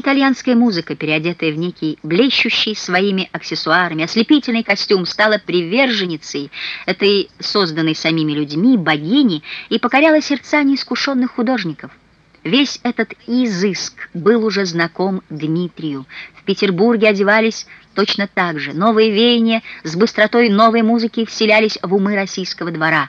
Итальянская музыка, переодетая в некий блещущий своими аксессуарами, ослепительный костюм, стала приверженницей этой созданной самими людьми богини и покоряла сердца неискушенных художников. Весь этот изыск был уже знаком Дмитрию. В Петербурге одевались точно так же. Новые веяния с быстротой новой музыки вселялись в умы российского двора.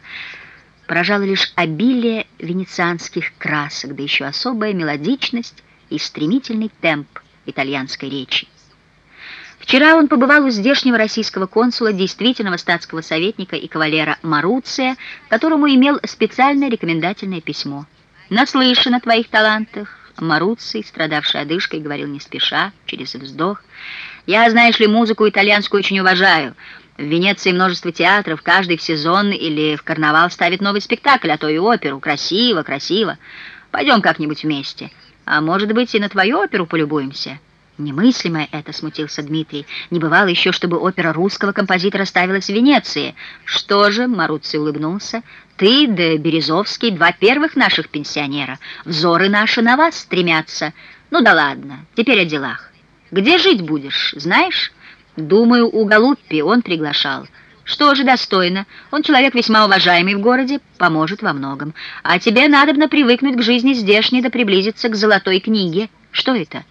Поражало лишь обилие венецианских красок, да еще особая мелодичность и стремительный темп итальянской речи. Вчера он побывал у здешнего российского консула, действительного статского советника и кавалера Маруция, которому имел специальное рекомендательное письмо. «Наслышан о твоих талантах». Маруций, страдавший одышкой, говорил не спеша, через вздох. «Я, знаешь ли, музыку итальянскую очень уважаю. В Венеции множество театров, каждый в сезон или в карнавал ставит новый спектакль, а то и оперу. Красиво, красиво. Пойдем как-нибудь вместе». А может быть, и на твою оперу полюбуемся?» Немыслимое это, смутился Дмитрий. Не бывало еще, чтобы опера русского композитора ставилась в Венеции. Что же, Маруций улыбнулся, ты да Березовский, два первых наших пенсионера. Взоры наши на вас стремятся. Ну да ладно, теперь о делах. Где жить будешь, знаешь? Думаю, у Галуппи он приглашал. Что же, достойно. Он человек весьма уважаемый в городе, поможет во многом. А тебе надобно привыкнуть к жизни здешней да приблизиться к золотой книге. Что это?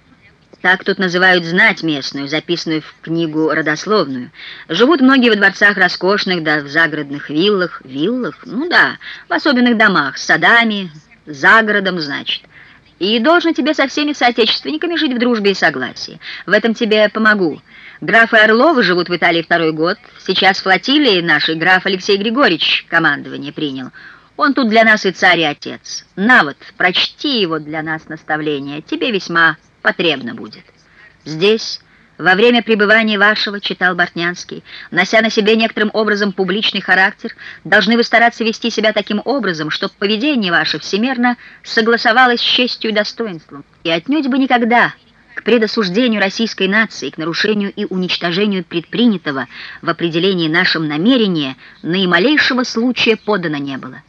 Так тут называют знать местную, записанную в книгу родословную. Живут многие во дворцах роскошных, да в загородных виллах. Виллах? Ну да, в особенных домах, с садами, за городом, значит. И должен тебе со всеми соотечественниками жить в дружбе и согласии. В этом тебе помогу. Графы Орловы живут в Италии второй год. Сейчас флотилии нашей граф Алексей Григорьевич командование принял. Он тут для нас и царь, и отец. На вот, прочти его для нас наставление. Тебе весьма потребно будет. Здесь... Во время пребывания вашего, читал Бортнянский, нося на себе некоторым образом публичный характер, должны вы стараться вести себя таким образом, чтобы поведение ваше всемерно согласовалось с честью и достоинством. И отнюдь бы никогда к предосуждению российской нации, к нарушению и уничтожению предпринятого в определении нашим намерения наималейшего случая подано не было.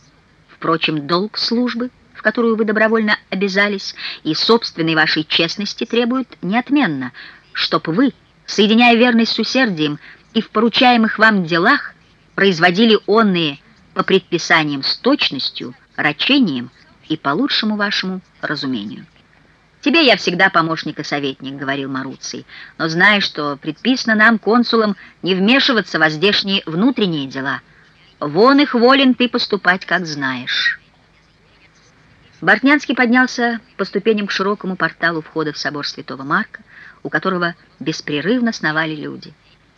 Впрочем, долг службы, в которую вы добровольно обязались, и собственной вашей честности требуют неотменно – чтоб вы, соединяя верность с усердием и в поручаемых вам делах, производили онные по предписаниям с точностью, рачением и по лучшему вашему разумению. «Тебе я всегда помощник и советник», — говорил Маруций, «но знай, что предписано нам, консулам, не вмешиваться в здешние внутренние дела. Вон их волен ты поступать, как знаешь». Бортнянский поднялся по ступеням к широкому порталу входа в собор Святого Марка, у которого беспрерывно сновали люди.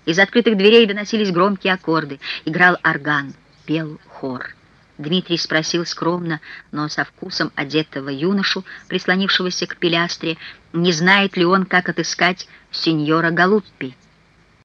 Из открытых дверей доносились громкие аккорды, играл орган, пел хор. Дмитрий спросил скромно, но со вкусом одетого юношу, прислонившегося к пилястре, не знает ли он, как отыскать сеньора Галуппи.